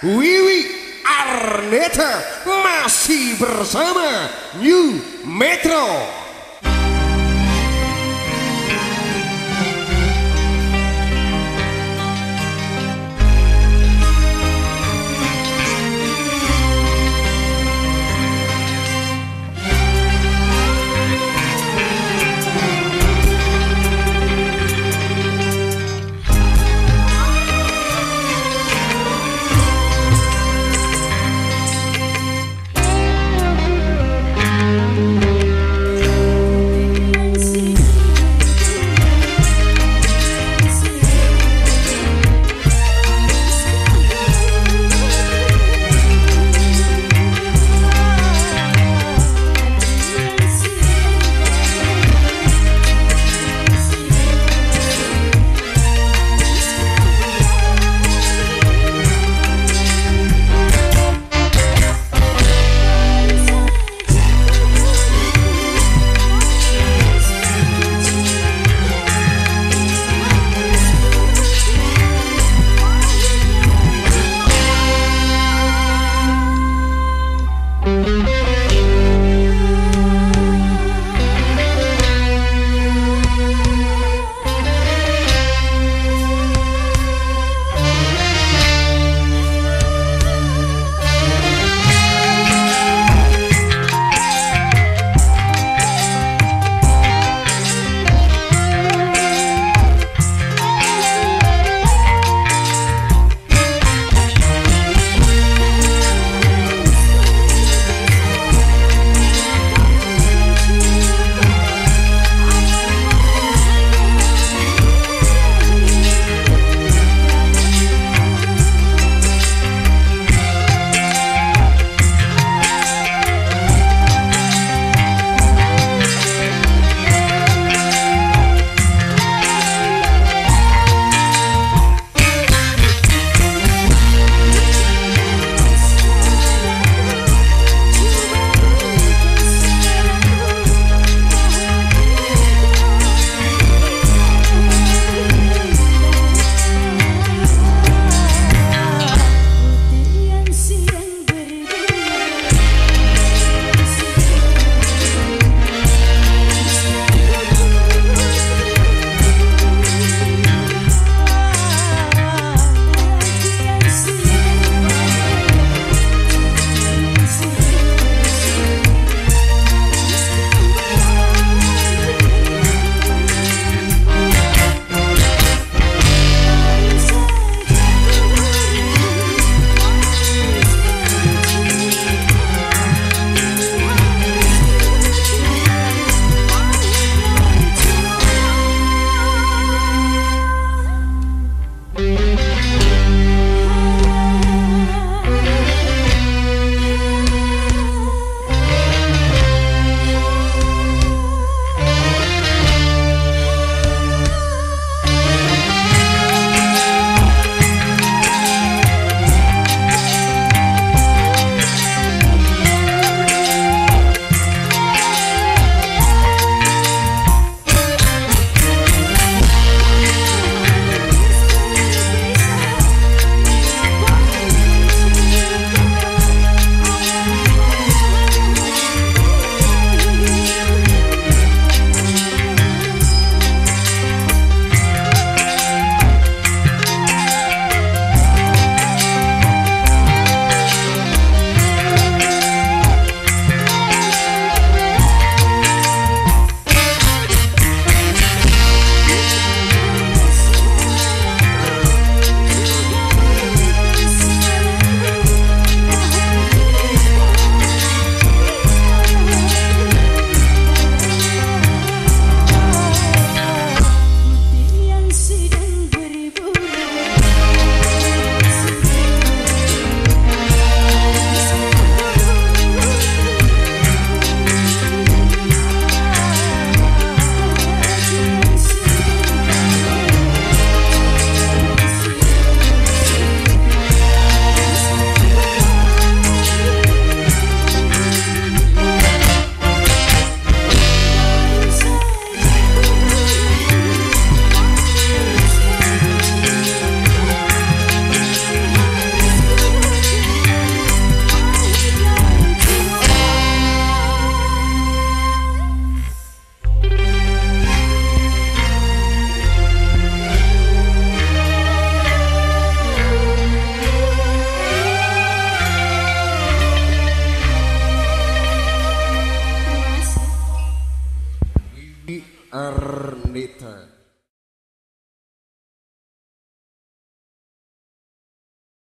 Wiwi Arneta masih bersama New Metro. later.